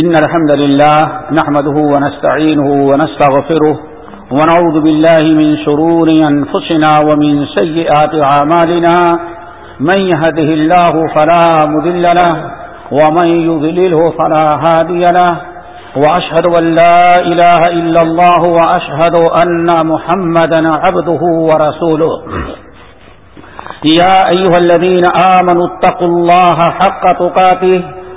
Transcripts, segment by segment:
إن الحمد لله نحمده ونستعينه ونستغفره ونعوذ بالله من شرور أنفسنا ومن سيئات عمالنا من يهده الله فلا مذل له ومن يذلله فلا هادي له وأشهد أن لا إله إلا الله وأشهد أن محمدا عبده ورسوله يا أيها الذين آمنوا اتقوا الله حق تقاته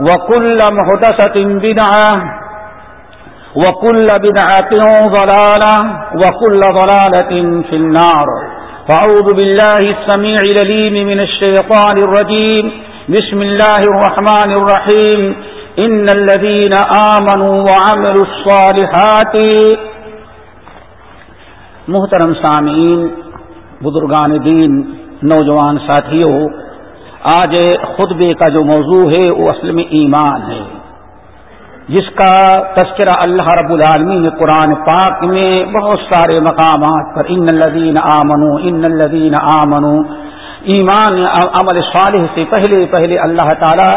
وكل محدثة بدعة وكل بدعة ضلالة وكل ضلالة في النار فأعوذ بالله السميع لليم من الشيطان الرجيم بسم الله الرحمن الرحيم إن الذين آمنوا وعملوا الصالحات محترم سامعین بزرگان دین، نوجوان ساتھیوں آج خطبے کا جو موضوع ہے وہ اصل میں ایمان ہے۔ جس کا تذکرہ اللہ رب العالمین نے قرآن پاک میں بہت سارے مقامات پر ان الدین آمنو ان الدین آمنو ایمان عمل صالح سے پہلے پہلے اللہ تعالی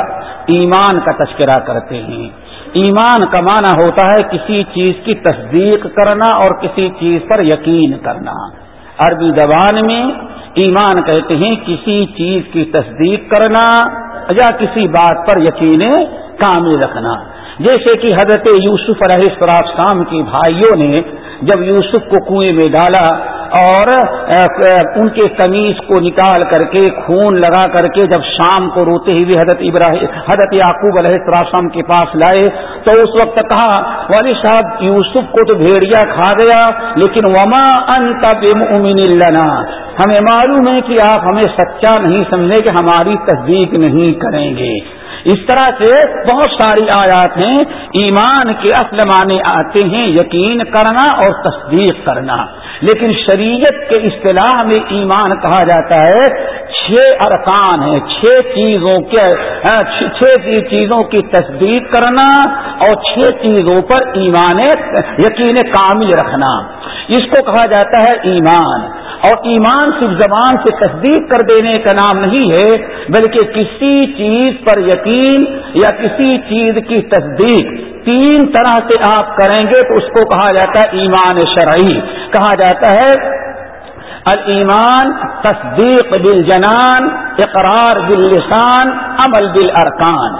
ایمان کا تذکرہ کرتے ہیں۔ ایمان کا معنی ہوتا ہے کسی چیز کی تصدیق کرنا اور کسی چیز پر یقین کرنا۔ عربی زبان میں ایمان کہتے ہیں، کسی چیز کی تصدیق کرنا یا کسی بات پر یقین کامل رکھنا۔ جیسے کہ حضرت یوسف علیہ السلام کی بھائیوں نے جب یوسف کو کنویں میں ڈالا اور ان کے قمیض کو نکال کر کے خون لگا کر کے جب شام کو روتے ہوئے حضرت ابراہیم حضرت یعقوب علیہ السلام کے پاس لائے تو اس وقت کہا والی صاحب، یوسف کو تو بھیڑیا کھا گیا، لیکن وما ان لنا۔ ہمیں معلوم ہے کہ آپ ہمیں سچا نہیں سمجھے کہ ہماری تصدیق نہیں کریں گے۔ اس طرح سے بہت ساری آیات ہیں، ایمان کے اصل معنی آتے ہیں، یقین کرنا اور تصدیق کرنا۔ لیکن شریعت کے اصطلاح میں ایمان کہا جاتا ہے چھ ارکان ہیں، چھ چیزوں کے ہاں، چھ چیزوں کی تصدیق کرنا اور چھ چیزوں پر ایمان، یقین کامل رکھنا۔ اس کو کہا جاتا ہے ایمان۔ اور ایمان صرف زبان سے تصدیق کر دینے کا نام نہیں ہے، بلکہ کسی چیز پر یقین یا کسی چیز کی تصدیق۔ تین طرح سے آپ کریں گے تو اس کو کہا جاتا ہے ایمان شرعی۔ کہا جاتا ہے المان تصدیق بل جنان اقرار بل لسان عمل بل ارکان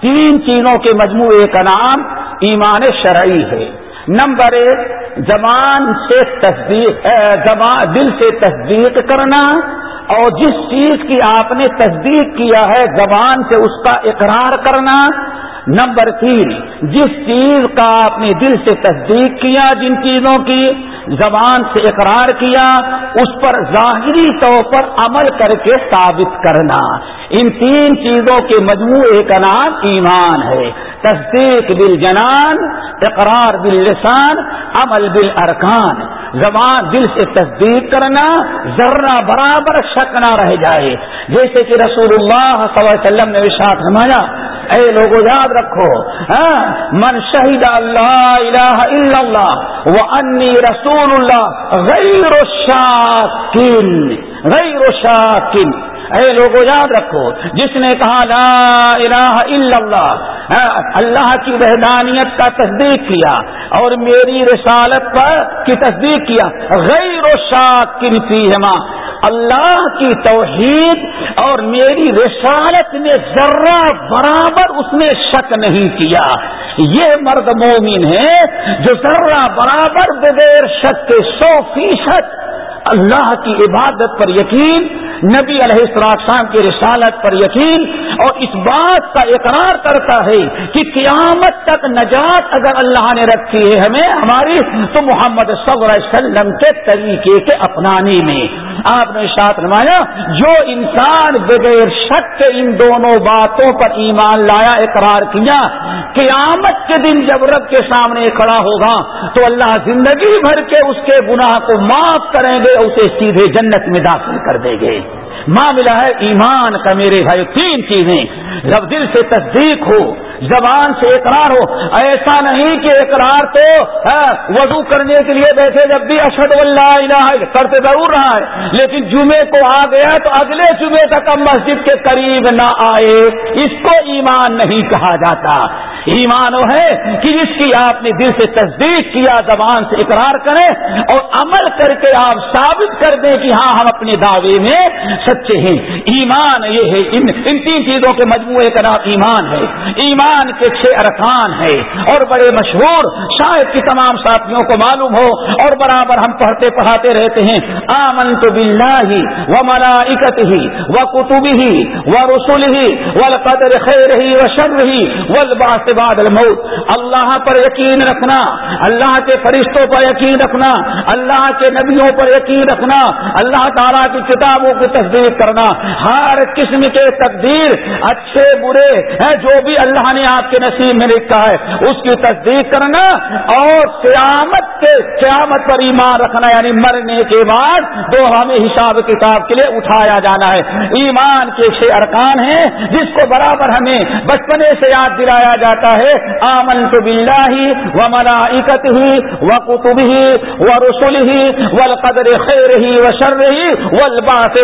تین چیزوں کے مجموعے کا نام ایمان شرعی ہے۔ نمبر ایک زبان سے تصدیق زبان دل سے تصدیق کرنا۔ اور جس چیز کی آپ نے تصدیق کیا ہے، زبان سے اس کا اقرار کرنا۔ نمبر تین، جس چیز کا آپ نے دل سے تصدیق کیا جن چیزوں کی زبان سے اقرار کیا، اس پر ظاہری طور پر عمل کر کے ثابت کرنا۔ ان تین چیزوں کے مجموعے کا نام ایمان ہے۔ تصدیق بل جنان اقرار بل لسان عمل بل ارکان زبان دل سے تصدیق کرنا، ذرہ برابر شک نہ رہ جائے۔ جیسے کہ رسول اللہ صلی اللہ علیہ وسلم نے وشاخ ہمایا اے لوگوں یاد رکھو ہاں، من شہید اللہ الہ الا اللہ وہ انی رسول اللہ غیر شاکن غیر شاکن اے لوگوں یاد رکھو، جس نے کہا لا الہ الا اللہ ہاں، اللہ کی وحدانیت کا تصدیق کیا اور میری رسالت پر کی تصدیق کیا، غیر و شاکن فیہما، اللہ کی توحید اور میری رسالت نے ذرہ برابر اس نے شک نہیں کیا۔ یہ مرد مومن ہے جو ذرہ برابر بغیر شک کے سو فیصد اللہ کی عبادت پر یقین، نبی علیہ السلام کی رسالت پر یقین، اور اس بات کا اقرار کرتا ہے کہ قیامت تک نجات اگر اللہ نے رکھی ہے ہمیں، ہماری، تو محمد صلی اللہ علیہ وسلم کے طریقے کے اپنانے میں۔ آپ نے ساتھ نمایا جو انسان بغیر شک کے ان دونوں باتوں پر ایمان لایا، اقرار کیا، قیامت کے دن جب رب کے سامنے کھڑا ہوگا، تو اللہ زندگی بھر کے اس کے گناہ کو معاف کریں گے اسے سیدھے جنت میں داخل کر دیں گے۔ معاملہ ہے ایمان کا میرے بھائی تین چیزیں۔ جب دل سے تصدیق ہو، زبان سے اقرار ہو، ایسا نہیں کہ اقرار تو ہاں، وضو کرنے کے لیے بیٹھے جب بھی اشد اللہ کرتے ضرور رہا ہے۔ لیکن جمعے کو آ گیا تو اگلے جمعے تک اب مسجد کے قریب نہ آئے۔ اس کو ایمان نہیں کہا جاتا۔ ایمان وہ ہے کہ جس کی آپ نے دل سے تصدیق کیا، زبان سے اقرار کریں اور عمل کر کے آپ ثابت کر دیں کہ ہاں ہم اپنے دعوے میں سچے ہیں۔ ایمان یہ ہے، ان ان تین چیزوں کے مجموعے کا نام ایمان ہے۔ ایمان کے چھ ارکان ہے اور بڑے مشہور شاید کی تمام ساتھیوں کو معلوم ہو اور برابر ہم پڑھتے پڑھاتے رہتے ہیں۔ آمن تو بلّہ ہی و ملائکت ہی و کتب ہی و رسول ہی و قدر خیر ہی و شر ہی و بعد الموت۔ اللہ پر یقین رکھنا، اللہ کے فرشتوں پر یقین رکھنا، اللہ کے نبیوں پر یقین رکھنا، اللہ تعالیٰ کی کتابوں کی تصدیق کرنا۔ ہر قسم کے تقدیر، اچھے، برے، ہیں جو بھی اللہ نے آپ کے نصیب میں لکھا ہے، اس کی تصدیق کرنا اور قیامت کے، قیامت پر ایمان رکھنا یعنی مرنے کے بعد دو ہمیں حساب کتاب کے لیے اٹھایا جانا ہے۔ ایمان کے چھ ارکان ہیں، جس کو برابر ہمیں بچپنے سے یاد دلایا جاتا ہے آمن تو بلّہ ہی و ملائکت ہی و کتب ہی و رسول ہی و خیر ہی و شر ہی و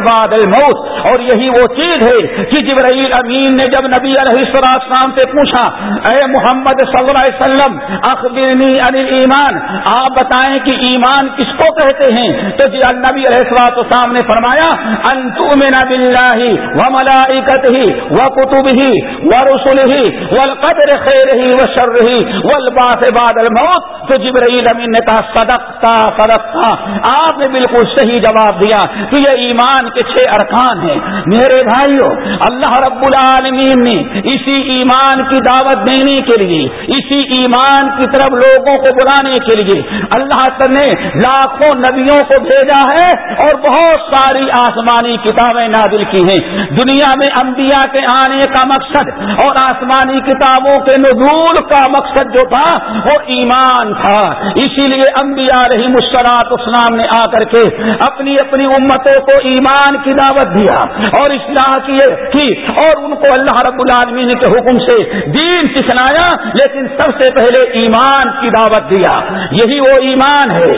بعد الموت۔ اور یہی وہ چیز ہے کہ جبرائیل امین نے جب نبی علیہ السلام سے پوچھا، اے محمد صلی اللہ علیہ وسلم، اخبرنی عن ایمان آپ بتائیں کہ ایمان کس کو کہتے ہیں؟ تو جی نبی علیہ السلام نے فرمایا انتو من باللہ و ملائکت ہی و کتب ہی و رسول ہی والقدر خیر ہی و شر ہی والباس بعد الموت، تو جبرائیل امین نے کہا، صدقتا صدقتا۔ آپ نے بالکل صحیح جواب دیا کہ یہ ایمان کے چھ ارکان ہیں۔ میرے بھائیوں اللہ رب العالمین نے اسی ایمان کی دعوت دینے کے لیے، اسی ایمان کی طرف لوگوں کو بلانے کے لیے اللہ نے لاکھوں نبیوں کو بھیجا ہے اور بہت ساری آسمانی کتابیں نازل کی ہیں۔ دنیا میں انبیاء کے آنے کا مقصد اور آسمانی کتابوں کے نزول کا مقصد جو تھا وہ ایمان تھا۔ اسی لیے انبیاء رہی مسلاط اسلام نے آ کر کے اپنی اپنی امتوں کو ایمان کی دعوت دیا اور اصلاح کی اور ان کو اللہ رب العالمین کے حکم سے دین سکھلایا، لیکن سب سے پہلے ایمان کی دعوت دیا۔ یہی وہ ایمان ہے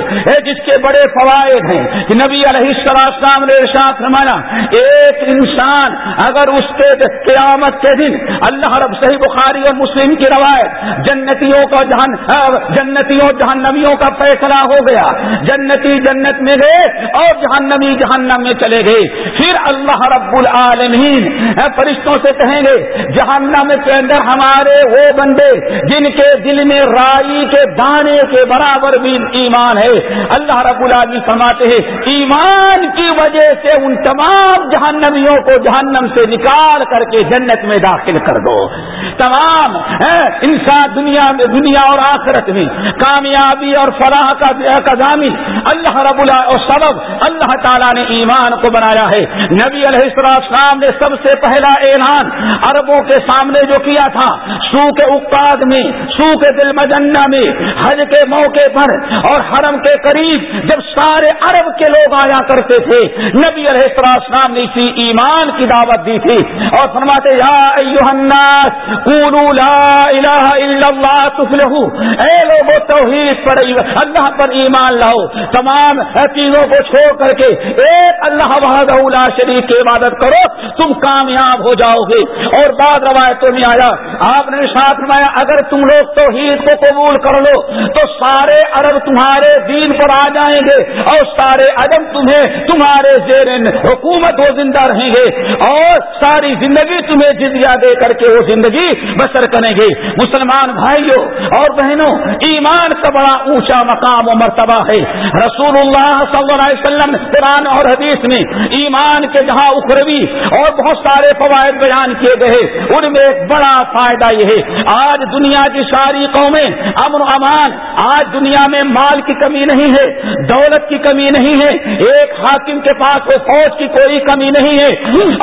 جس کے بڑے فوائد ہیں۔ کہ نبی علیہ السلام نے ارشاد فرمایا، ایک انسان اگر اس کے قیامت کے دن اللہ رب صحیح بخاری اور مسلم کی روایت، جنتیوں کا جہن جنتیوں، جہنمیوں کا فیصلہ ہو گیا۔ جنتی جنت میں گئے اور جہنمی جہنم میں چلے گئے۔ پھر اللہ رب العالمین فرشتوں سے کہیں گے، جہنم کے اندر ہمارے وہ بندے جن کے دل میں رائی کے دانے کے برابر بھی ایمان ہے۔ اللہ رب العالمین فرماتے ہیں، ایمان کی وجہ سے ان تمام جہنمیوں کو جہنم سے نکال کر کے جنت میں داخل کر دو۔ تمام انسان دنیا میں، دنیا اور آخرت میں۔ کامیابی اور فلاح کا ضامن اللہ رب اللہ اور سبب۔ اللہ تعالیٰ نے ایمان کو بنایا ہے۔ نبی علیہ السلام نے سب سے پہلا اعلان عربوں کے سامنے جو کیا تھا سو کے اقاد میں سو کے دل مجنہ میں۔ حج کے موقع پر اور حرم کے قریب جب سارے عرب کے لوگ آیا کرتے تھے، نبی علیہ السلام نے اسی ایمان کی دعوت دی تھی۔ اور فرماتے، یا لا الہ الا اللہ تفلحو۔ اے لوگوں توحید پر اللہ پر ایمان لاؤ۔ تمام چیزوں کو چھوڑ کر کے ایک اللہ بہاد شریف کی عبادت کرو، تم کامیاب ہو جاؤ گے اور بعد روایتوں میں آیا، آپ نے ساتھ میں اگر تم لوگ توحید کو قبول کر لو، تو سارے عرب تمہارے دین پر آ جائیں گے اور سارے عدم تمہیں تمہارے زیر حکومت وہ زندہ رہیں گے۔ اور ساری زندگی تمہیں جدیا دے کر کے وہ زندگی بسر کریں گے۔ مسلمان بھائیوں اور بہنوں، ایمان کا بڑا اونچا مقام و مرتبہ ہے۔ رسول اللہ صلی اللہ علیہ وسلم قرآن اور حدیث میں ایمان کے جہاں اخروی اور بہت سارے فوائد بیان کیے گئے ان میں ایک بڑا فائدہ یہ ہے۔ آج دنیا کی ساری قومیں امن و امان، آج دنیا میں مال کی کمی نہیں ہے، دولت کی کمی نہیں ہے، ایک حاکم کے پاس وہ فوج کی کوئی کمی نہیں ہے۔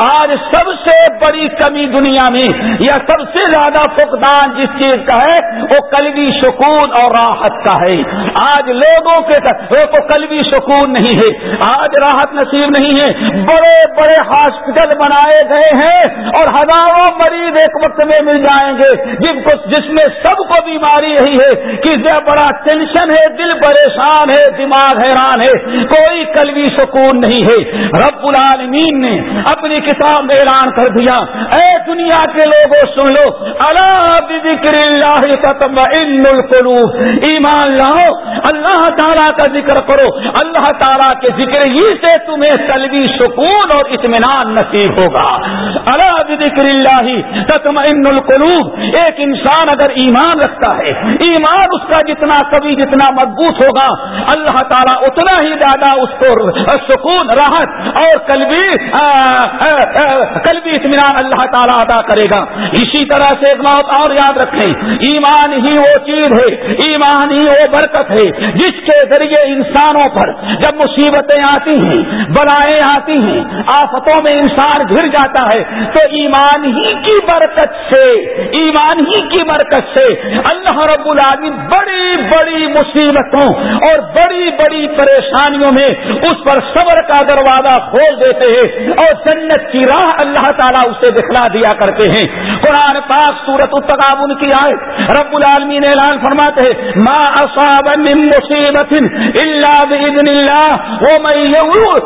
آج سب سے بڑی کمی دنیا میں یا سب سے زیادہ فقدان جس چیز کا ہے، وہ قلبی سکون اور راحت کا ہے۔ آج لوگوں کے کو قلبی سکون نہیں ہے، آج راحت نصیب نہیں ہے۔ بڑے بڑے ہاسپٹل بنائے گئے ہیں اور ہزاروں مریض ایک وقت میں مل جائیں گے۔ جن کو جس میں سب کو بیماری یہی ہے کہ بڑا ٹینشن ہے، دل پریشان ہے، دماغ حیران ہے۔ کوئی قلبی سکون نہیں ہے۔ رب العالمین نے اپنی کتاب میں اعلان کر دیا، اے دنیا کے لوگوں، سن لو۔ اللہ ذکر اللہ ختم القلوب. ایمان لاؤ، اللہ تعالیٰ کا ذکر کرو، اللہ تعالیٰ کے ذکر ہی سے تمہیں قلبی سکون اور اطمینان نصیب ہوگا. اللہ ذکر اللہ ختم القلوب. ایک انسان اگر ایمان رکھتا ہے، ایمان اس کا جتنا کبھی جتنا مضبوط ہوگا، اللہ تعالیٰ اتنا ہی زیادہ اس کو سکون، راحت اور قلبی قلبی اطمینان اللہ تعالیٰ ادا کرے گا. اسی طرح سے ایک بات اور یاد رکھیں، ایمان ہی وہ چیز ہے، ایمان ہی وہ برکت ہے، جس کے ذریعے انسانوں پر جب مصیبتیں آتی ہیں، بلائیں آتی ہیں، آفتوں میں انسان گر جاتا ہے، تو ایمان ہی کی برکت سے، ایمان ہی کی برکت سے اللہ رب العالمین بڑی بڑی مصیبتوں اور بڑی بڑی پریشانیوں میں اس پر صبر کا دروازہ کھول دیتے ہیں اور جنت کی راہ اللہ تعالیٰ اسے دکھلا دیا کرتے ہیں۔ قرآن پاک سورت التقابن کی آئے رب العالمین اعلان فرماتے ہیں، ما اصاب من مصیبت الا باذن اللہ، ومن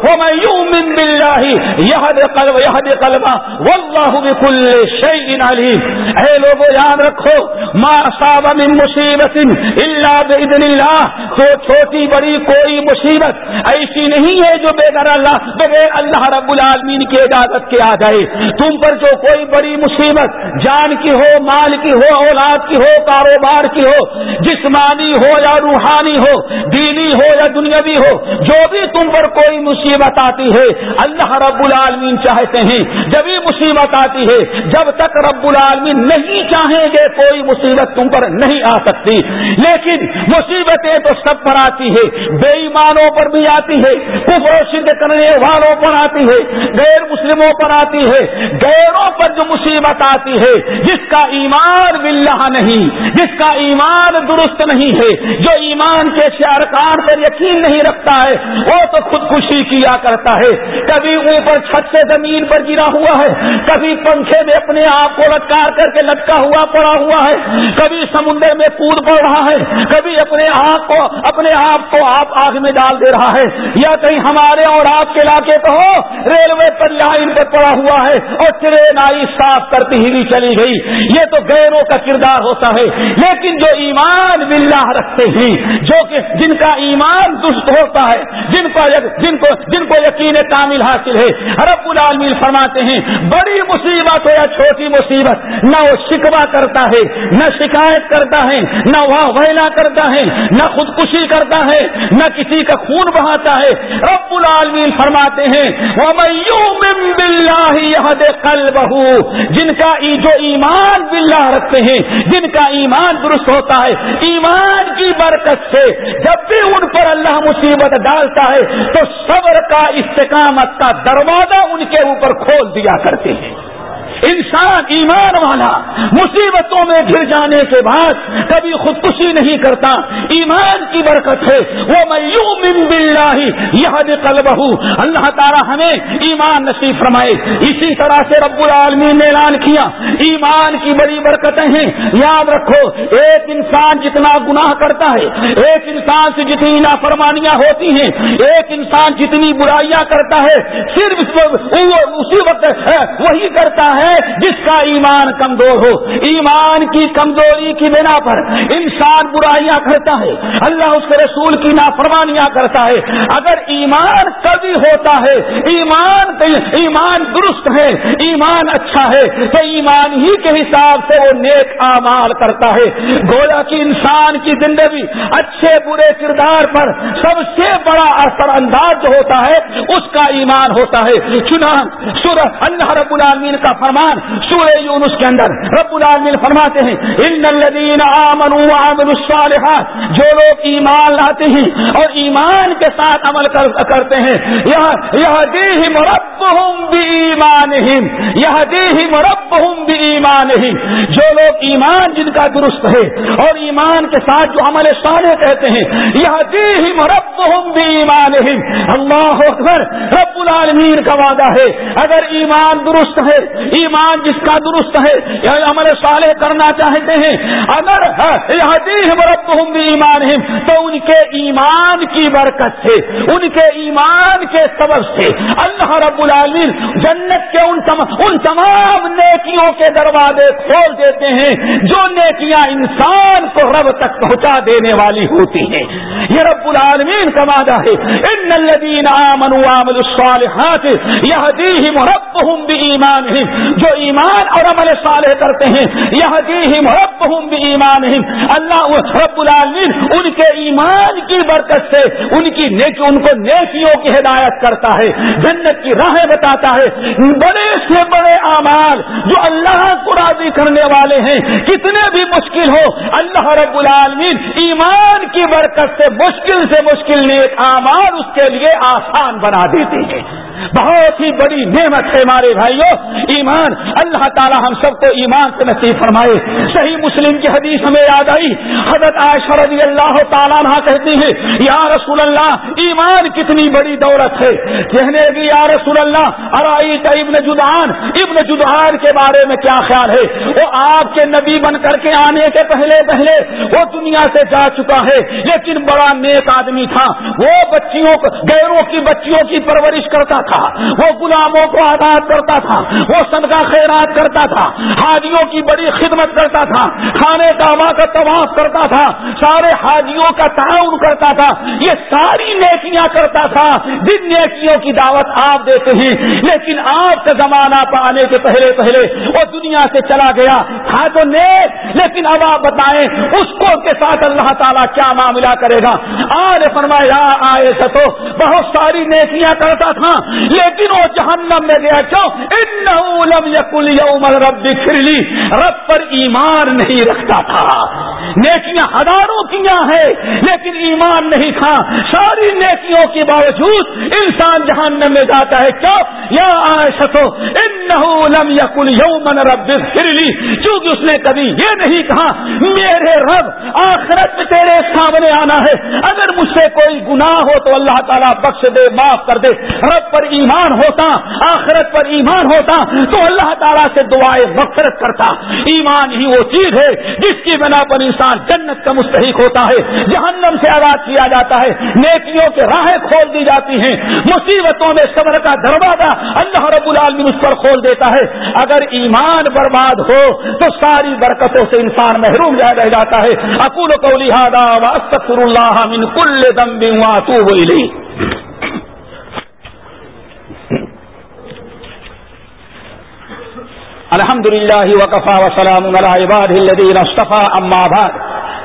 ومن یؤمن باللہ یہد قلب یہد قلبا واللہ بكل شیء علیم۔ اے لوگوں یاد رکھو، ما اصاب من مصیبت الا باذن اللہ۔ تو چھوٹی بڑی کوئی مصیبت ایسی نہیں ہے جو بغیر اللہ بغیر اللہ رب العالمین کی اجازت کے آ جائے۔ تم پر جو کوئی بڑی مصیبت، جان کی ہو، مال کی ہو، اولاد کی ہو، کاروبار کی ہو، جسمانی ہو یا روحانی ہو، دینی ہو یا دنیاوی ہو، جو بھی تم پر کوئی مصیبت آتی ہے، اللہ رب العالمین چاہتے ہیں۔ جب مصیبت آتی ہے، جب تک رب العالمین نہیں چاہیں گے، کوئی مصیبت تم پر نہیں آ سکتی۔ لیکن مصیبتیں تو سب پر آتی ہے بے ایمانوں پر بھی آتی ہے کفر کرنے والوں پر آتی ہے غیر مسلموں پر آتی ہے غیروں پر جو مصیبت آتی ہے، جس کا ایمان باللہ نہیں، جس کا ایمان درست نہیں ہے، جو ایمان کے شارکان پر یقین نہیں رکھتا ہے، وہ تو خودکشی کیا کرتا ہے۔ کبھی اوپر چھت سے زمین پر گرا ہوا ہے، کبھی پنکھے میں اپنے آپ کو لٹکار کر کے لٹکا ہوا، پڑا ہوا ہے۔ کبھی سمندر میں کود پڑ رہا ہے، کبھی اپنے آپ کو، اپنے آپ کو آپ آگ میں ڈال دے رہا ہے۔ یا کہیں ہمارے اور آپ کے علاقے تو ہو، ریلوے پر لائن پر پڑا ہوا ہے اور ٹرین آئی صاف کرتی ہوئی چلی گئی۔ یہ تو غیروں کا کردار ہوتا ہے۔ لیکن جو ایمان باللہ رکھتے ہیں، جو کہ جن کا ایمان درست ہوتا ہے، جن کو جن کو جن کو یقین کامل حاصل ہے، رب العالمین فرماتے ہیں، بڑی مصیبت ہو یا چھوٹی مصیبت، نہ وہ شکوا کرتا ہے، نہ شکایت کرتا ہے، نہ وہ ویلا کرتا ہے، نہ خودکشی کرتا ہے، نہ کسی کا خون بہاتا ہے۔ رب العالمین فرماتے ہیں وہ بہو جن کا جو ایمان باللہ رکھتے ہیں، جن کا ایمان درست ہوتا ہے، ایمان کی برکت سے جب بھی ان پر اللہ مصیبت ڈالتا ہے، تو صبر کا استقامت کا دروازہ ان کے اوپر کھول دیا کرتے ہیں۔ انسان، ایمان والا، مصیبتوں میں گر جانے کے بعد کبھی خودکشی نہیں کرتا، ایمان کی برکت ہے۔ وہ میں یہ بہو اللہ تعالیٰ ہمیں ایمان نصیب فرمائے۔ اسی طرح سے رب العالمین نے اعلان کیا، ایمان کی بڑی برکتیں ہیں۔ یاد رکھو، ایک انسان جتنا گناہ کرتا ہے، ایک انسان سے جتنی نافرمانیاں ہوتی ہیں، ایک انسان جتنی برائیاں کرتا ہے، صرف اسی وقت وہی کرتا ہے جس کا ایمان کمزور ہو۔ ایمان کی کمزوری کی بنا پر انسان برائیاں کرتا ہے۔ اللہ اس کے رسول کی نافرمانیاں کرتا ہے۔ اگر ایمان کبھی ہوتا ہے، ایمان ایمان درست ہے، ایمان اچھا ہے، تو ایمان ہی کے حساب سے وہ نیک امال کرتا ہے۔ گویا کی انسان کی زندگی اچھے برے کردار پر سب سے بڑا اثر انداز جو ہوتا ہے، اس کا ایمان ہوتا ہے۔ چنان سورہ اللہ رب العالمین کا فرمان سورہ یونس کے اندر رب العالمین فرماتے ہیں، ان الذین آمنوا وعملوا الصالحات جو لوگ ایمان لاتے ہیں اور ایمان کے ساتھ عمل کرتے ہیں یہ دیہم ربهم بایمانہم یہ دیہم ربهم بایمانہم۔ جو لوگ ایمان جن کا درست ہے اور ایمان کے ساتھ جو عمل صالح کہتے ہیں یہ دیہم ربهم بایمانہم۔ اللہ اکبر، رب العالمین کا وعدہ ہے، اگر ایمان درست ہے؟ ایمان جس کا درست ہے؟ یا عمل صالح کرنا چاہتے ہیں؟ اگر ایمان تو ان کے ایمان کی برکت سے، ان کے ایمان کے سبب سے اللہ رب العالمین جنت کے ان ان تمام نیکیوں کے دروازے کھول دیتے ہیں، جو نیکیاں انسان کو رب تک پہنچا دینے والی ہوتی ہیں۔ یہ رب العالمین کا وعدہ ہے، ان الذین آمنوا وعملوا الصالحات یہدیہم ربهم بایمانہم جو ایمان اور عمل صالح کرتے ہیں، یہدیہم ربهم بایمانہم۔ اللہ رب العالمین ان کے ایمان کی برکت سے ان کی نیکی، ان کو نیکیوں کی ہدایت کرتا ہے، جنت کی راہیں بتاتا ہے۔ بڑے سے بڑے اعمال جو اللہ کو راضی کرنے والے ہیں، کتنے بھی مشکل ہو، اللہ رب العالمین ایمان کی برکت سے، مشکل سے مشکل نیک اعمال اس کے لیے آسان بنا دیتے ہیں۔ بہت ہی بڑی نعمت ہے ہمارے بھائیوں ایمان، اللہ تعالی ہم سب کو ایمان سے نصیب فرمائے۔ صحیح مسلم کی حدیث ہمیں یاد آئی۔ حضرت عائشہ رضی اللہ تعالیٰ نہ کہتی ہے یا رسول اللہ، ایمان کتنی بڑی دولت ہے۔ کہنے لگی، یا رسول اللہ ارائی ابن جدان ابن جدان کے بارے میں کیا خیال ہے؟ وہ آپ کے نبی بن کر کے آنے کے پہلے پہلے وہ دنیا سے جا چکا ہے۔ لیکن بڑا نیک آدمی تھا۔ وہ بچیوں گیروں کی بچیوں کی پرورش کرتا تھا۔ وہ غلاموں کو آزاد کرتا تھا۔ وہ صدقہ خیرات کرتا تھا۔ حاجیوں کی بڑی خدمت کرتا تھا۔ کھانے کا کا طواف کرتا تھا۔ سارے حاجیوں کا تعاون کرتا تھا۔ یہ ساری نیکیاں کرتا تھا۔ جن نیکیوں کی دعوت آپ دیتے ہیں۔ لیکن آپ کا زمانہ پانے کے پہلے پہلے وہ دنیا سے چلا گیا۔ تھا تو نیک، لیکن اب آپ بتائیں اس کو کے ساتھ اللہ تعالیٰ کیا معاملہ کرے گا؟ آج فرمایا، آئے سو بہت ساری نیکیاں کرتا تھا۔ لیکن وہ جہنم میں گیا، کیوں؟ ان یقل یوم رب لی رب پر ایمان نہیں رکھتا تھا۔ نیکیاں ہزاروں کیا ہے لیکن ایمان نہیں تھا۔ ساری نیکیوں کے باوجود انسان جہنم میں جاتا ہے، کیوں؟ یا آئے ان یقل یوم رب لی چونکہ اس نے کبھی یہ نہیں کہا، میرے رب، آخرت میں تیرے سامنے آنا ہے۔ اگر مجھ سے کوئی گناہ ہو تو اللہ تعالیٰ بخش دے، معاف کر دے۔ رب پر ایمان ہوتا، آخرت پر ایمان ہوتا، تو اللہ تعالیٰ سے دعائیں مغفرت کرتا۔ ایمان ہی وہ چیز ہے جس کی بنا پر انسان جنت کا مستحق ہوتا ہے، جہنم سے آغاز کیا جاتا ہے، نیکیوں کے راہیں کھول دی جاتی ہیں۔ مصیبتوں میں صبر کا دروازہ اللہ رب العالمین اس پر کھول دیتا ہے۔ اگر ایمان برباد ہو، تو ساری برکتوں سے انسان محروم رہ جاتا ہے۔ اکول کو لہٰذا اللہ من کل دم بھی الحمد للہ وقفا وسلام الدین اصطفیٰ، اما بعد۔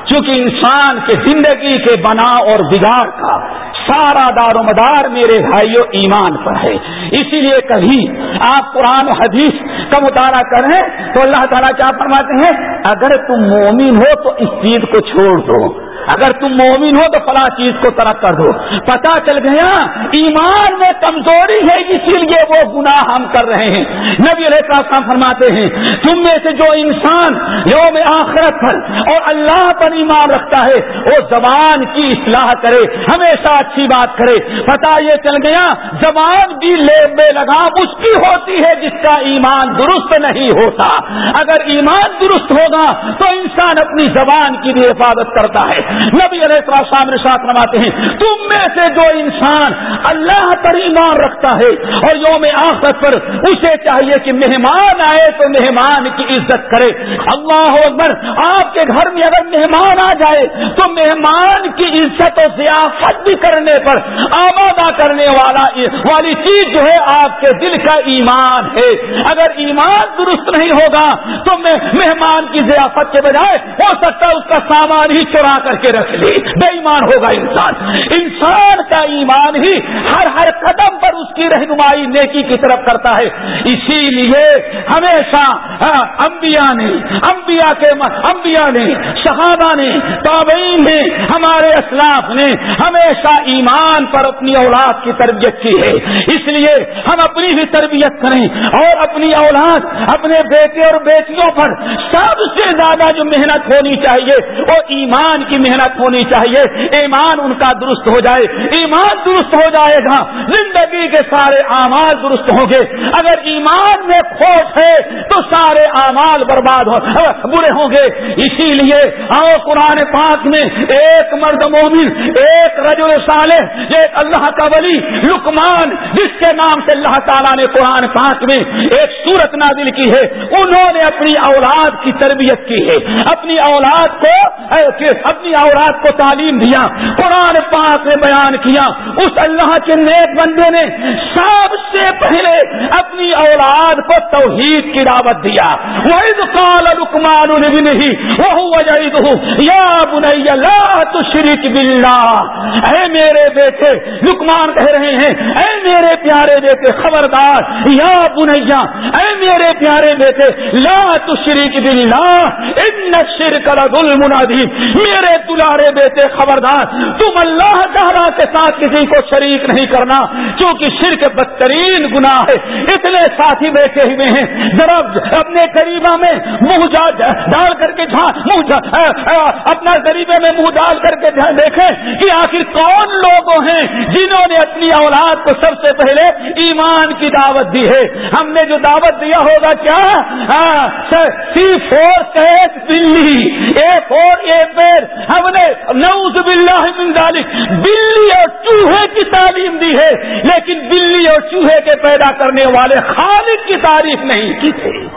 چونکہ انسان کے زندگی کے بنا اور بگاڑ کا سارا دار و مدار میرے بھائیوں ایمان پر ہے۔ اسی لیے کبھی آپ قرآن و حدیث کا مطالعہ کریں تو اللہ تعالیٰ کیا فرماتے ہیں؟ اگر تم مومن ہو تو اس چیز کو چھوڑ دو۔ اگر تم مومن ہو تو فلاں چیز کو ترک کر دو۔ پتا چل گیا، ایمان میں کمزوری ہے، اسی لیے وہ گناہ ہم کر رہے ہیں۔ نبی علیہ السلام فرماتے ہیں، تم میں سے جو انسان یوم آخرت پر اور اللہ پر ایمان رکھتا ہے، وہ زبان کی اصلاح کرے، ہمیشہ اچھی بات کرے۔ پتا یہ چل گیا، زبان بھی لے بے لگام اس کی ہوتی ہے جس کا ایمان درست نہیں ہوتا۔ اگر ایمان درست ہوگا تو انسان اپنی زبان کی بھی حفاظت کرتا ہے۔ نبی علیہ السلام ساتھ نماتے ہیں، تم میں سے جو انسان اللہ پر ایمان رکھتا ہے اور یوم آخرت پر اسے چاہیے کہ مہمان آئے تو مہمان کی عزت کرے۔ اللہ اکبر، آپ کے گھر میں اگر مہمان آ جائے تو مہمان کی عزت و ضیافت بھی کرنے پر آبادہ کرنے والا والی چیز جو ہے آپ کے دل کا ایمان ہے۔ اگر ایمان درست نہیں ہوگا تو مہمان کی ضیافت کے بجائے ہو سکتا ہے اس کا سامان ہی چورا کر کے رکھ لے بے ایمان ہوگا انسان۔ انسان کا ایمان ہی ہر ہر قدم پر اس کی رہنمائی نیکی کی طرف کرتا ہے۔ اسی لیے ہمیشہ ہاں، انبیاء نے، انبیاء کے انبیاء نے، شہادہ نے، تابعین نے، ہمارے اسلاف نے ہمیشہ ایمان پر اپنی اولاد کی تربیت کی ہے۔ اس لیے ہم اپنی بھی تربیت کریں اور اپنی اولاد اپنے بیٹے اور بیٹیوں پر سب سے زیادہ جو محنت ہونی چاہیے وہ ایمان کی محنت محنت ہونی چاہیے۔ ایمان ان کا درست ہو جائے۔ ایمان درست ہو جائے گا۔ زندگی کے سارے اعمال درست ہوں گے۔ اگر ایمان میں کھوٹ ہے تو سارے اعمال برباد ہو برے ہوں گے۔ اسی لیے آؤ قرآن پاک میں ایک مرد مومن، ایک رجل صالح، ایک اللہ کا ولی لکمان جس کے نام سے اللہ تعالیٰ نے قرآن پاک میں ایک سورت نازل کی ہے، انہوں نے اپنی اولاد کی تربیت کی ہے۔ اپنی اولاد کو اپنی اولاد کو تعلیم دیا، قرآن پاک نے بیان کیا۔ اس اللہ کے نیک بندے نے سب سے پہلے اپنی اولاد کو توحید کی دعوت دیا۔ لکمان یا بنیا لا تشرک باللہ اے میرے بیٹے لکمان کہہ رہے ہیں، اے میرے پیارے بیٹے، خبردار، یا بنیا، اے میرے پیارے بیٹے، لا تشرک باللہ ان الشرک لظلم میرے دلارے بیٹے خبردار، تم اللہ تعالیٰ کے ساتھ کسی کو شریک نہیں کرنا کیونکہ شرک بدترین گناہ ہے۔ اتنے ساتھی بیٹھے ہوئے ہیں۔ ذرا اپنے قریبا میں منہ ڈال کر کے منہ اپنا قریبے میں منہ ڈال کر کے دیکھیں کہ آخر کون لوگ ہیں جنہوں نے اپنی اولاد کو سب سے پہلے ایمان کی دعوت دی ہے۔ ہم نے جو دعوت دیا ہوگا کیا؟ ہاں، سی فور دلی۔ اے فور، اے پیر، ہم نے نعوذ باللہ من ذالک بلی اور چوہے کی تعلیم دی ہے، لیکن بلی اور چوہے کے پیدا کرنے والے خالق کی تعریف نہیں کی تھی۔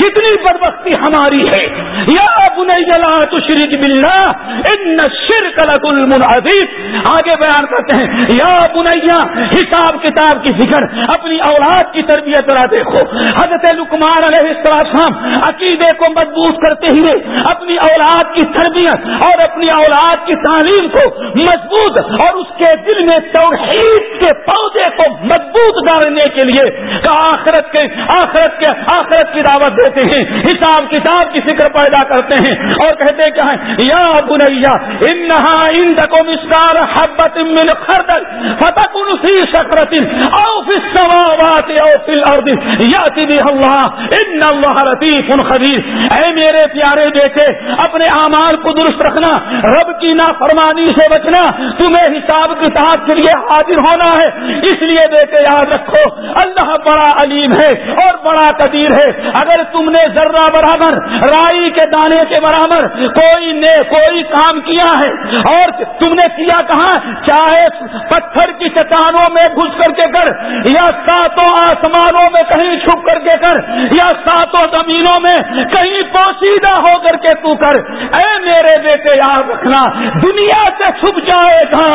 کتنی بدبختی ہماری ہے۔ یا بنیا تو شریک بلّہ ان شرک المنعدیب آگے بیان کرتے ہیں، یا بنیا، حساب کتاب کی فکر، اپنی اولاد کی تربیت ذرا دیکھو۔ حضرت لکمان علیہ السلام عقیدے کو مضبوط کرتے ہوئے اپنی اولاد کی تربیت اور اپنی اولاد کی تعلیم کو مضبوط اور اس کے دل میں توحید کے پودے کو مضبوط ڈالنے کے لیے آخرت کے آخرت کے، آخرت کی دعوت دے۔ دیتے ہیں، حساب کتاب کی فکر پیدا کرتے ہیں اور کہتے کیا ہے ہاں، یا بنیا انہا ان تکو مسکار حبت من خردل فتکن فی شکرت او فی السماوات او فی الارض یاتی بھی اللہ، ان اللہ رتیف خبیر۔ اے میرے پیارے بیٹے، اپنے اعمال کو درست رکھنا، رب کی نافرمانی سے بچنا، تمہیں حساب کتاب کے لیے حاضر ہونا ہے۔ اس لیے بیٹے، یاد رکھو، اللہ بڑا علیم ہے اور بڑا قدیر ہے۔ اگر تم تم نے ذرہ برابر، رائی کے دانے کے برابر کوئی نے کوئی کام کیا ہے؟ اور تم نے کیا کہاں چاہے پتھر کی چٹانوں میں گھس کر کے کر، یا ساتوں آسمانوں میں کہیں چھپ کر کے کر، یا ساتوں زمینوں میں کہیں پوشیدہ ہو کر کے تو کر۔ اے میرے بیٹے، یاد رکھنا، دنیا سے چھپ جائے گا،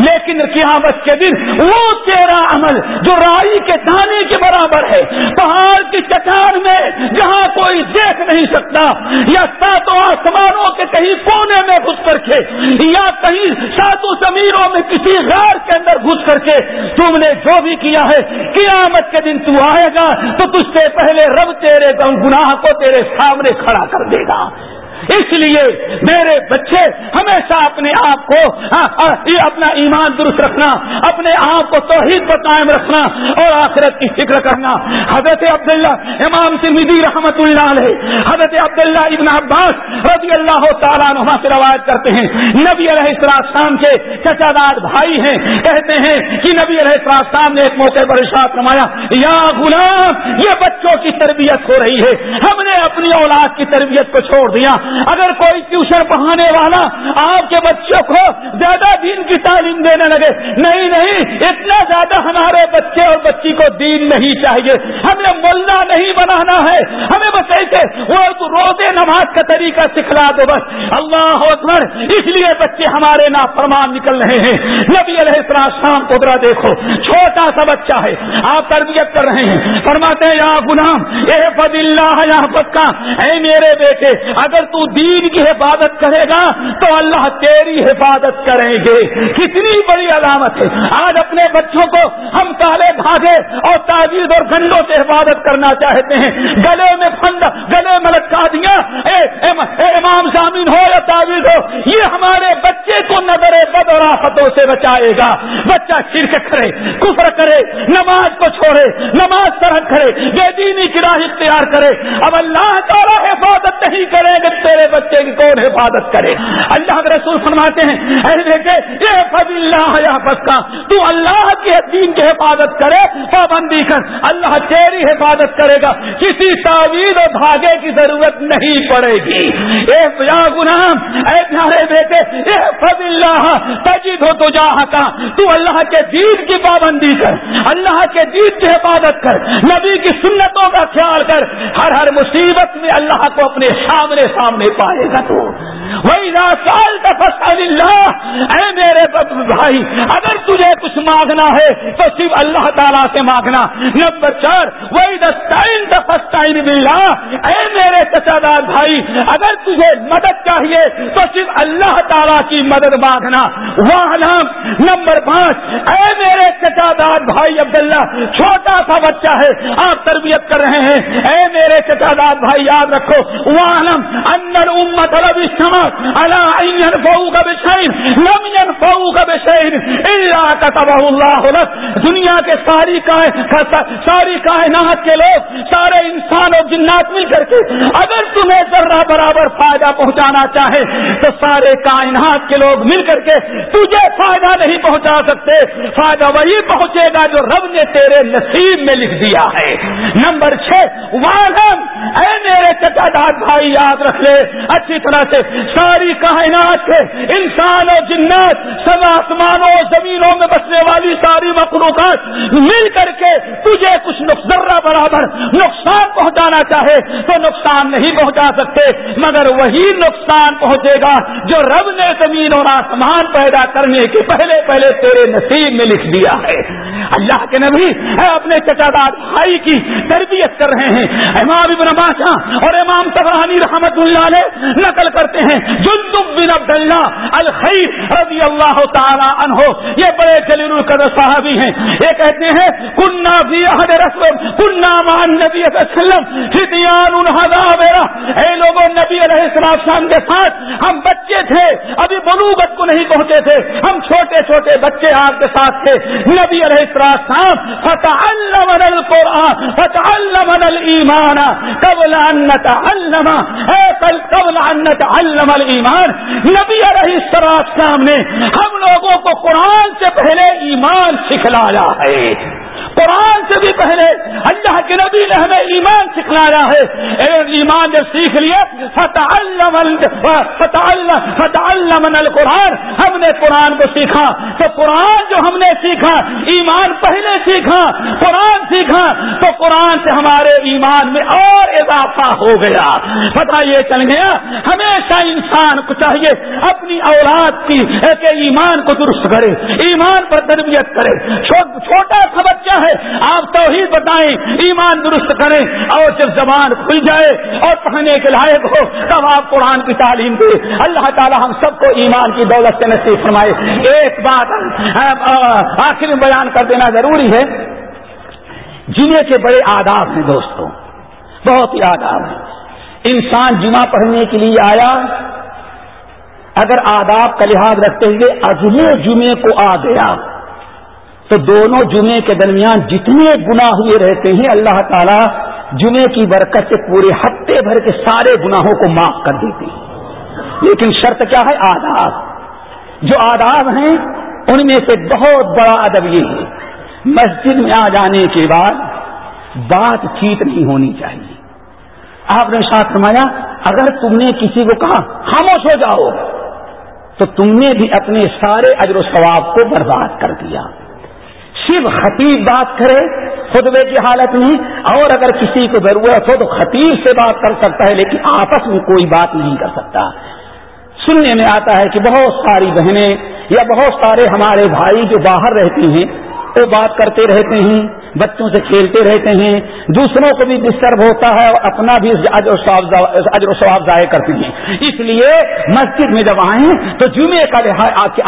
لیکن قیامت کے دن وہ تیرا عمل جو رائی کے دانے کے برابر ہے، پہاڑ کی چٹان میں جہاں کوئی دیکھ نہیں سکتا۔ یا ساتوں آسمانوں کے کہیں کونے میں گھس کر کے، یا کہیں ساتوں زمینوں میں کسی غار کے اندر گھس کر کے تم نے جو بھی کیا ہے، قیامت کے دن تو آئے گا تو تجھ سے پہلے رب تیرے گناہ کو تیرے سامنے کھڑا کر دے گا۔ اس لیے میرے بچے ہمیشہ اپنے آپ کو اپنا ایمان درست رکھنا، اپنے آپ کو توحید پر قائم رکھنا اور آخرت کی فکر کرنا۔ حضرت عبداللہ امام سمدی رحمت اللہ علیہ، حضرت عبداللہ ابن عباس رضی اللہ تعالیٰ نما سے روایت کرتے ہیں۔ نبی علیہ السلام کے چچا داد بھائی ہیں، کہتے ہیں کہ نبی علیہ السلام نے ایک موقع پر ارشاد نمایا یا غلام، یہ بچوں کی تربیت ہو رہی ہے، ہم نے اپنی اولاد کی تربیت کو چھوڑ دیا اگر کوئی ٹیوشن پڑھانے والا آپ کے بچوں کو زیادہ دین کی تعلیم دینے لگے، نہیں نہیں، اتنا زیادہ ہمارے بچے اور بچی کو دین نہیں چاہیے۔ ہمیں ملنا نہیں بنانا ہے۔ ہمیں بس ایسے وہ روزے نماز کا طریقہ سکھلا دو بس۔ اللہ اکبر، اس لیے بچے ہمارے نا فرمان نکل رہے ہیں۔ نبی علیہ السلام کو ذرا دیکھو، چھوٹا سا بچہ ہے۔ آپ تربیت کر رہے ہیں۔ فرماتے ہیں، یا غلام، اے فض اللہ، یا کا، اے میرے بیٹے، اگر تو دین کی حفاظت کرے گا تو اللہ تیری حفاظت کریں گے۔ کتنی بڑی علامت ہے۔ آج اپنے بچوں کو ہم کالے دھاگے اور تعویذ اور گنڈوں سے حفاظت کرنا چاہتے ہیں۔ گلے میں پھنڈ، گلے میں لٹکا دیا امام شامین ہو یا تعویذ ہو، یہ ہمارے بچے کو نظر بد اور آفتوں سے بچائے گا۔ بچہ شرک کرے، کفر کرے، نماز کو چھوڑے، نماز سرحد کرے، بے دینی کی راہ اختیار کرے۔ اب اللہ تعالیٰ حفاظت نہیں کرے گا تیرے بچے کی کون حفاظت کرے؟ اللہ کے رسول فرماتے ہیں اللہ کا، تو اللہ کے دین کی حفاظت کرے، پابندی کر، اللہ تیری حفاظت کرے گا، کسی تعویذ اور دھاگے کی ضرورت نہیں پڑے گی۔ اے یا غلام، اے پیارے بیٹے، اے فض اللہ تجد ہو تو جاہتا تو اللہ کے دین کی پابندی کر، اللہ کے دین کی حفاظت کر، نبی کی سنتوں کا خیال کر، ہر ہر مصیبت میں اللہ کو اپنے سامنے سامنے پائے گا تو۔ وہی سال تفصیل اللہ اے میرے بھائی، اگر تجھے کچھ مانگنا ہے، تو صرف اللہ تعالیٰ سے مانگنا۔ نمبر چار وہی دستائن تفصیل بلّہ اے میرے چچا دار بھائی، اگر تجھے مدد چاہیے، تو صرف اللہ تعالیٰ کی مدد مانگنا۔ وہ نمبر پانچ، اے میرے چچا دار بھائی عبداللہ، چھوٹا سا بچہ ہے، آپ تربیت کر رہے ہیں۔ اے میرے چچا دار بھائی، یاد رکھو۔ وہ اندر امت رب اللہ ينفعوك بشيء، لم ينفعوك بشيء الا كتبه الله لك. دنیا کے ساری ساری کائنات کے لوگ، سارے انسان اور جنات مل کر کے، اگر تمہیں ذرہ برابر فائدہ پہنچانا چاہے، تو سارے کائنات کے لوگ مل کر کے تجھے فائدہ نہیں پہنچا سکتے۔ فائدہ وہی پہنچے گا جو رب نے تیرے نصیب میں لکھ دیا ہے۔ نمبر چھ واگم اے میرے چچا داد بھائی، یاد رکھ لے۔ اچھی طرح سے ساری کائنات کے انسان اور جنات، سب آسمانوں زمینوں میں بسنے والی ساری مخلوقات مل کر کے تجھے کچھ ذرہ برابر نقصان پہنچانا چاہے تو نقصان نہیں پہنچا سکتے، مگر وہی نقصان پہنچے گا جو رب نے زمین اور آسمان پیدا کرنے کے پہلے پہلے تیرے نصیب میں لکھ دیا ہے۔ اللہ کے نبی اپنے چچا داد بھائی کی تربیت کر رہے ہیں۔ امام ابن بادشاہ اور امام تبرانی رحمت اللہ علیہ نقل کرتے ہیں۔ جندب بن عبد اللہ الخیر رضی اللہ تعالی عنہ، یہ بڑے جلیل القدر صحابی ہیں۔ یہ کہتے ہیں کننا فی احد رسول کننا مان نبی صلی اللہ علیہ وسلم فتیان الحضابرہ اے لوگوں نبی علیہ السلام کے ساتھ ہم بچے تھے۔ ابھی بلوغت کو نہیں پہنچے تھے۔ ہم چھوٹے چھوٹے بچے آپ کے ساتھ تھے۔ نبی علیہ السلام فتعلمنا القرآن، فتعلمنا الایمان قبل ان نتعلم اے قبل انت نتعلم المان نبی علیہ السلام نے ہم لوگوں کو قرآن سے پہلے ایمان سکھلایا ہے۔ قرآن سے بھی پہلے اللہ کے نبی نے ہمیں ایمان سکھلایا ہے۔ ایمان جب سیکھ لیا فتح القرآن۔ ہم نے قرآن کو سیکھا۔ تو قرآن جو ہم نے سیکھا، ایمان پہلے سیکھا، قرآن سیکھا، تو قرآن سے ہمارے ایمان میں اور اضافہ ہو گیا۔ پتا یہ چل گیا، ہمیشہ انسان کو چاہیے اپنی اولاد کی ایک ایمان کو درست کرے، ایمان پر تربیت کرے۔ چھوٹا سا بچہ ہے آپ توحید بتائیں، ایمان درست کریں، اور جب زبان کھل جائے اور پڑھنے کے لائق ہو، تب آپ قرآن کی تعلیم دیں۔ اللہ تعالی ہم سب کو ایمان کی دولت سے نصیب فرمائے۔ ایک بات آخر میں بیان کر دینا ضروری ہے۔ جمعے کے بڑے آداب ہیں دوستوں بہت ہی آداب ہیں۔ انسان جمعہ پڑھنے کے لیے آیا، اگر آداب کا لحاظ رکھتے ہوئے اگلے جمعے کو آ گیا۔ تو دونوں جمعے کے درمیان جتنے گنا ہوئے رہتے ہیں، اللہ تعالیٰ جمعے کی برکت سے پورے ہفتے بھر کے سارے گناہوں کو معاف کر دیتے ہیں۔ لیکن شرط کیا ہے؟ آداب۔ جو آداب ہیں، ان میں سے بہت بڑا ادب یہ ہے، مسجد میں آ جانے کے بعد بات چیت نہیں ہونی چاہیے۔ آپ نے ساتھ فرمایا، اگر تم نے کسی کو کہا، خاموش ہو جاؤ، تو تم نے بھی اپنے سارے اجر و ثواب کو برباد کر دیا۔ صرف خطیب بات کرے، خطبے کی حالت میں اور اگر کسی کو ضرورت ہو تو خطیب سے بات کر سکتا ہے، لیکن آپس میں کوئی بات نہیں کر سکتا۔ سننے میں آتا ہے کہ بہت ساری بہنیں یا بہت سارے ہمارے بھائی جو باہر رہتے ہیں، وہ بات کرتے رہتے ہیں۔ بچوں سے کھیلتے رہتے ہیں، دوسروں کو بھی ڈسٹرب ہوتا ہے اور اپنا بھی اجر و ثواب ضائع کرتے ہیں۔ اس لیے مسجد میں جب آئیں تو جمعے کا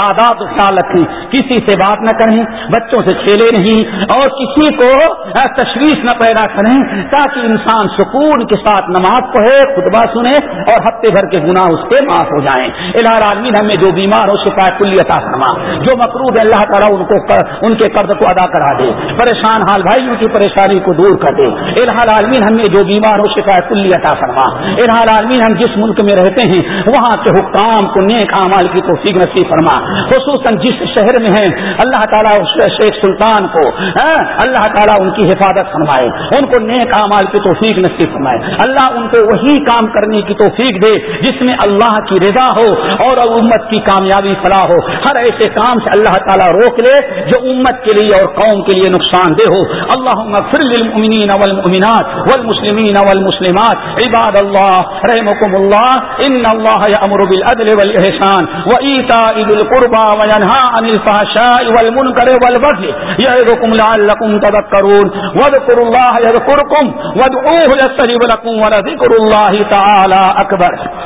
آداب خیال رکھیں۔ کسی سے بات نہ کریں، بچوں سے کھیلے نہیں اور کسی کو تشویش نہ پیدا کریں تاکہ انسان سکون کے ساتھ نماز پڑھے، خطبہ سنے اور ہفتے بھر کے گناہ اس کے معاف ہو جائیں۔ الہ عالمین ہمیں جو بیمار ہو شکایت کلی عطا فرما۔ جو مقروض اللہ تعالیٰ ان کو، ان کے قرض کو ادا کرا دے۔ پریشان حال بھائیوں کی پریشانی کو دور کر دے۔ الحال عالمین ہم نے جو بیمار ہو شکایت کلی عطا فرما۔ الحال عالمین ہم جس ملک میں رہتے ہیں، وہاں کے حکام کو نیک اعمال کی توفیق نصیب فرما۔ خصوصاً جس شہر میں ہیں، اللہ تعالیٰ شیخ سلطان کو ہاں، اللہ تعالیٰ ان کی حفاظت فرمائے۔ ان کو نیک اعمال کی توفیق نصیب فرمائے۔ اللہ ان کو وہی کام کرنے کی توفیق دے جس میں اللہ کی رضا ہو اور امت کی کامیابی فلاح ہو۔ ہر ایسے کام سے اللہ تعالیٰ روک لے جو امت کے لیے اور قوم کے لیے نقصان دہ ہو۔ اللهم اغفر للمؤمنين والمؤمنات والمسلمين والمسلمات. عباد الله، رحمكم الله. إن الله يأمر بالعدل والإحسان وإيتاء ذي القربى وينهى عن الفحشاء والمنكر والبغي يعظكم لعلكم تذكرون. واذكروا الله يذكركم، وادعوه يستجب لكم ولذكر الله تعالى أكبر.